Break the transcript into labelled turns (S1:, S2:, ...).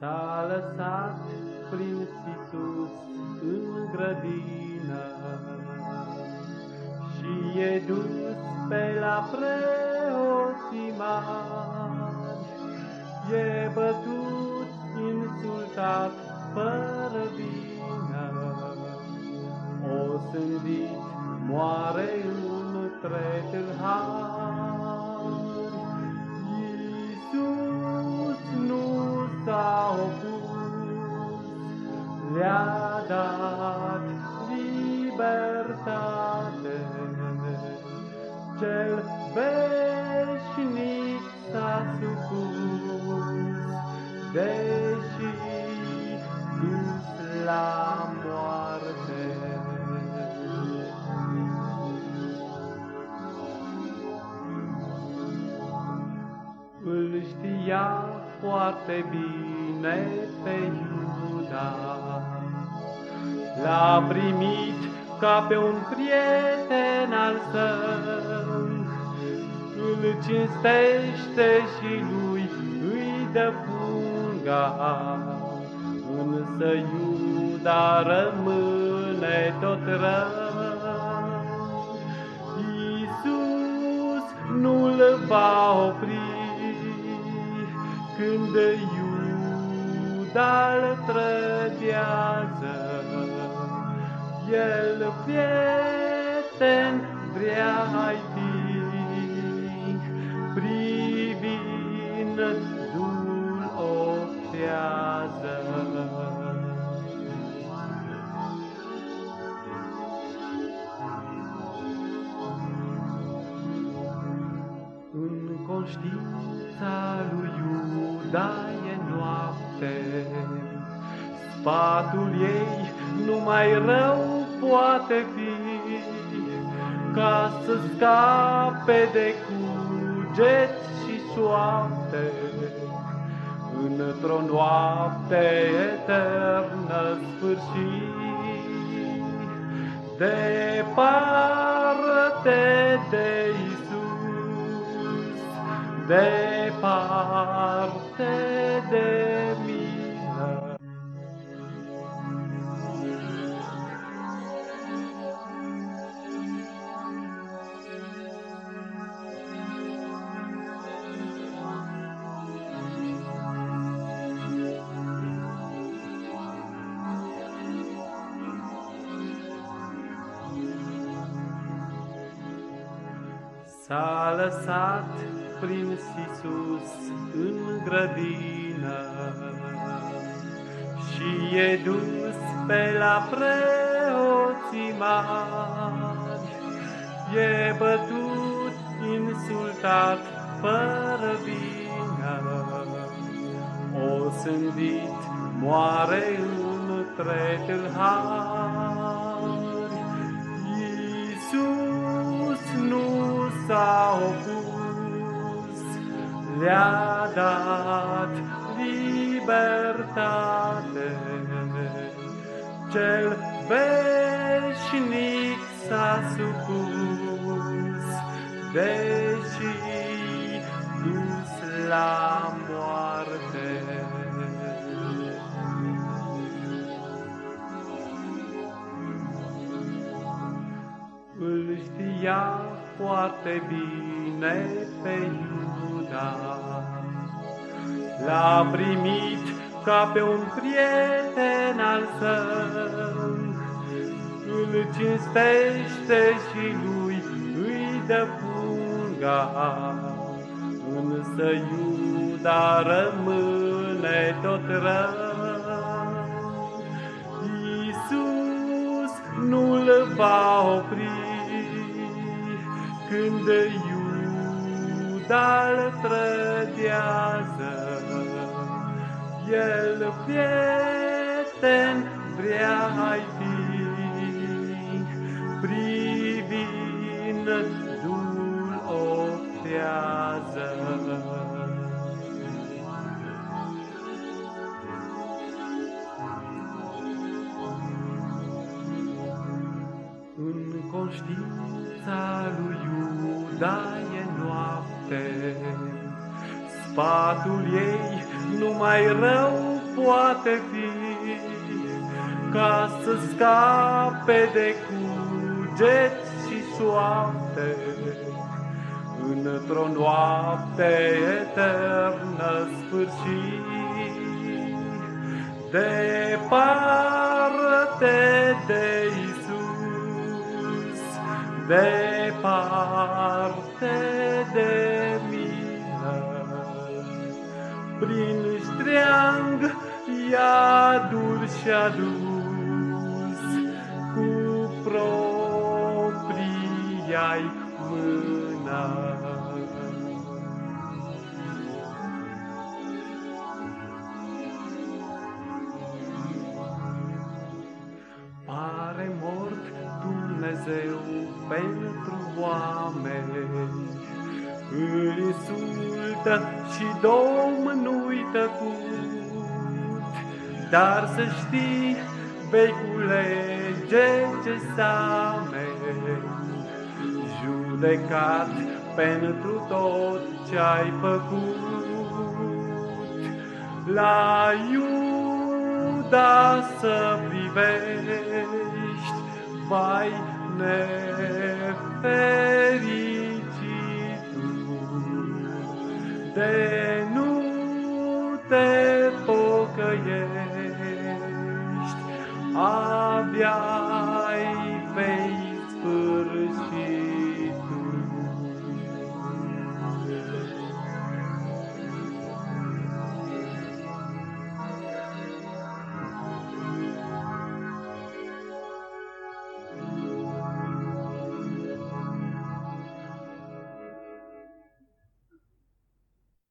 S1: S-a lăsat prin Iisus în grădină și e dus pe la preoții mari. E bătut, insultat, fără vină, o sândit, moare în tâlhari. Le-a dat libertate. Cel veșnic s-a supus, deși foarte bine pe Iuda, L-a primit ca pe un prieten al său, Îl cinstește și lui îi dă punga, Însă Iuda rămâne tot rău. Iisus nu-l va opri când Iuda-l trădează. El prieten vrea ai fi, privind dul optează. În conștiința lui Iuda e noapte, sfatul ei numai rău poate fi ca să scape de cuget și soapte într-o noapte eternă sfârșit. Departe de Isus, departe de mine, S-a lăsat prin Iisus în grădină și e dus pe la preoții mari. E bătut, insultat, fără vină, o sândit, moare între tâlhari. s-a opus, le-a dat libertate. Cel veșnic s-a supus, deși dus la moarte. Îl știa foarte bine pe Iuda. L-a primit ca pe un prieten al său, îl cinstește și lui îi dă punga, însă Iuda rămâne tot rău. Iisus nu-l va opri, când Iuda-l trădează, el prieten vrea ai fi, privind dul optează. În conștiința lui Iuda e noapte, sfatul ei numai rău poate fi ca să scape de cugeți și soapte într-o noapte eternă sfârșit. Departe de Isus, departe de prin ștreang iadul și-a dus cu propria-i mână. Pare mort Dumnezeu pentru oameni, îl insultă și Domnul-i tăcut, dar să știi, vei culege ce sameni, judecat pentru tot ce ai făcut. La Iuda să privești, vai nefericitul, de nu te pocăiești, abia